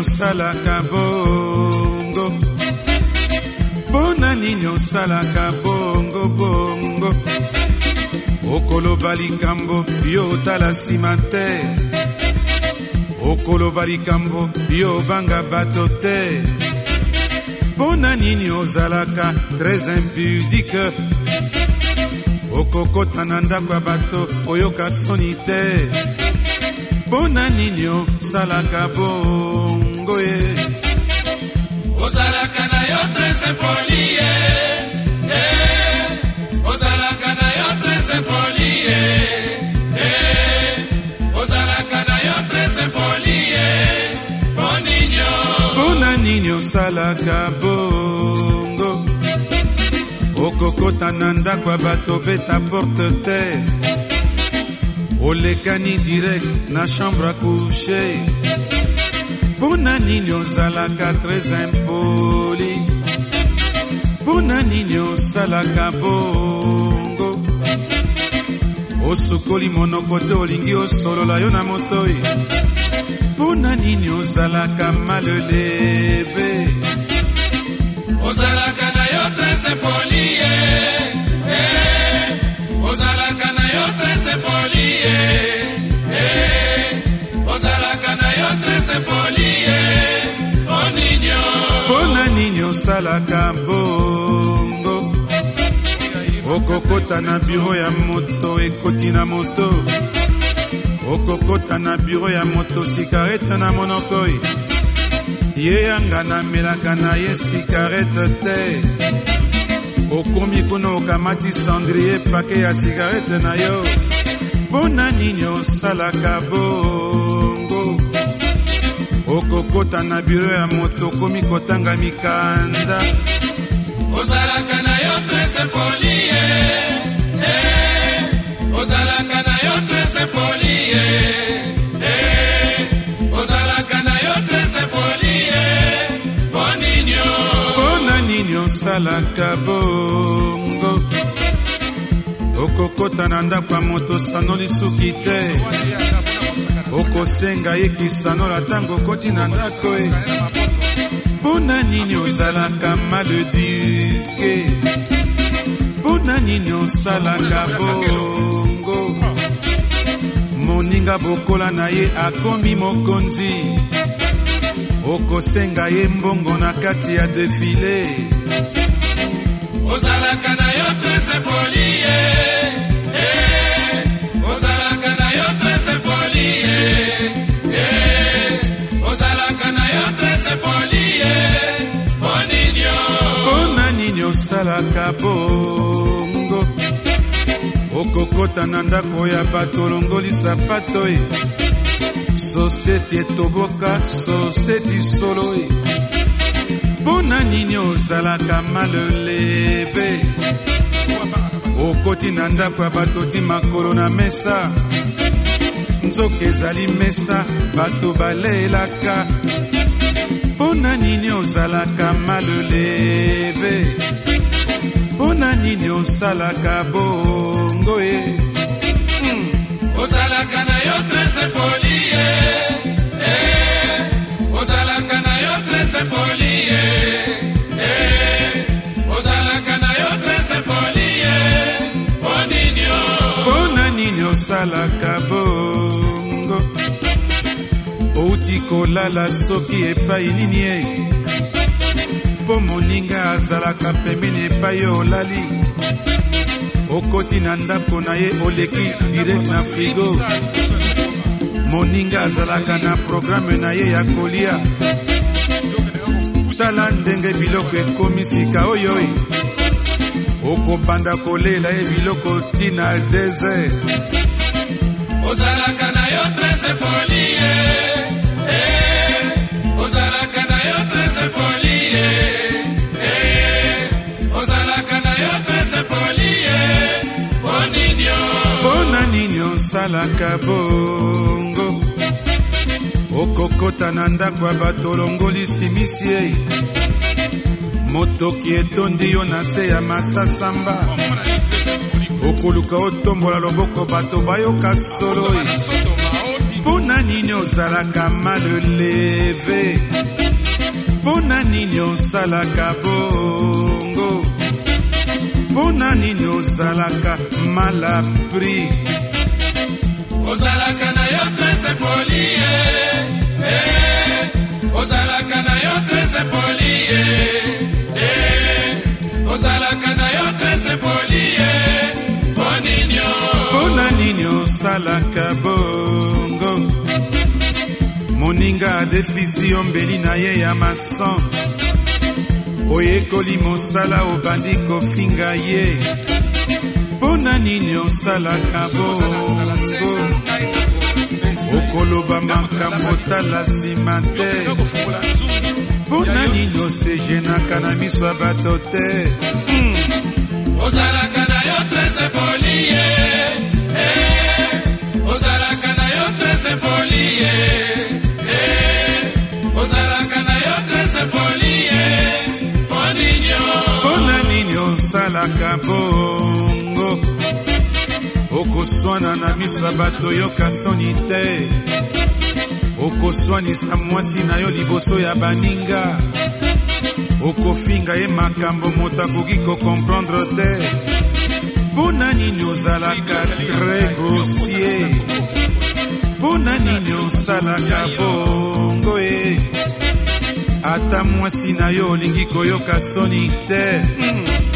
osalaka bongo mpona nini osalaka bongo bongo okoloba likambo yo otala nsima te okoloba likambo yo obanga bato te mpo na nini ozalaka tres impudike okokota na ndako ya bato oyoka soni te mpo na nini osalaka bongo kobeta bongo okokota na ndako ya bato obeta porte te olekani direct na chambre a couche mpo na nini ozalaka tres impoli mpo na nini osalaka bongo osukoli monoko te olingi osolola yo na motoi mpo na nini ozalaka maleleve osalaka mbongo okokota na biro ya moto ekoti na moto okokota na biro ya moto sikarete na monokoi ye yanga namelaka na ye sikarete te okomi kuna okamati sandrie pake ya sikarete na yo mpo na nini osalaka boo okokota na biro ya moto okomi kotanga mikanda ozalaka na yo trese polie eh, ozalaka na yo trese polie eh, ozalaka na yo trese polie mpo ninio mpona nini osalaka bongo okokota na ndako ya moto sanoli suki te okosenga ye kisanola ntango okoti na ndako e mpona nini ozalaka maledike mpona nini osalaka bongo moninga bokola na ye akomi mokonzi okosenga ye mbongo na kati ya defile ozalaka na yo tezepoli ye kaka bongo okokota na ndako ya bato longoli sapato e sosieti etoboka sosieti solo e mpo na nini ozalaka maleleve okoti na ndako ya bato ti makolo na mesa nzoka ezali mesa bato balelaka mpo na nini ozalaka maleleve mpo na nini osalaka bongo ye mm. osalaka na yo trese poli ye eh. osalaka na yo trese poli ye eh. osalaka na yo trese poli ye mpo nini o mpo na nini osalaka bongo outi kolala soki epai nini ye mpo moninga azalaka pembeni epai olali okoti na ndako na ye oleki direkt na frigo moninga azalaka na programe na ye ya kolia tala ndenge biloko ekomi sika oyo okobanda kolela ye biloko ntina desert ozalaka na yo trese poli esalaka bongo okokota na ndako ya bato olongoli simisi ei motoki etondi yo na se ya masasamba okoluka otombola loboko bato bayoka solo mpo na nini ozalaka maleleve mpo na nini osalaka bongo mpo na nini ozalaka malapri ozalaka na yo trese poli ye eh, ozalaka na yo trese poli ye eh, ozalaka na yo trese poli ye poninio mpona nini osalaka bongo moninga adefisi ombeli na ye ya mason oyekoli mosala obandi kofinga ye mpo na nini osalaka bongo okoloba makambo tala nsima te mpo na nini osejenaka na miso ya bato te hmm. ozalaka na yo trese polie eh. ozalaka na yo trese polie eh. ozalaka na yo trese polie mpo nini osalaka bongo okoswana na miso ya bato yoka soni te okoswanisa mwasi na yo liboso ya baninga okofinga ye makambo moto akoki kokomprendre te mpo na nini ozalaka tre grossier mpo na nini osalaka bongo e ata mwasi na yo olingi koyoka soni te mm.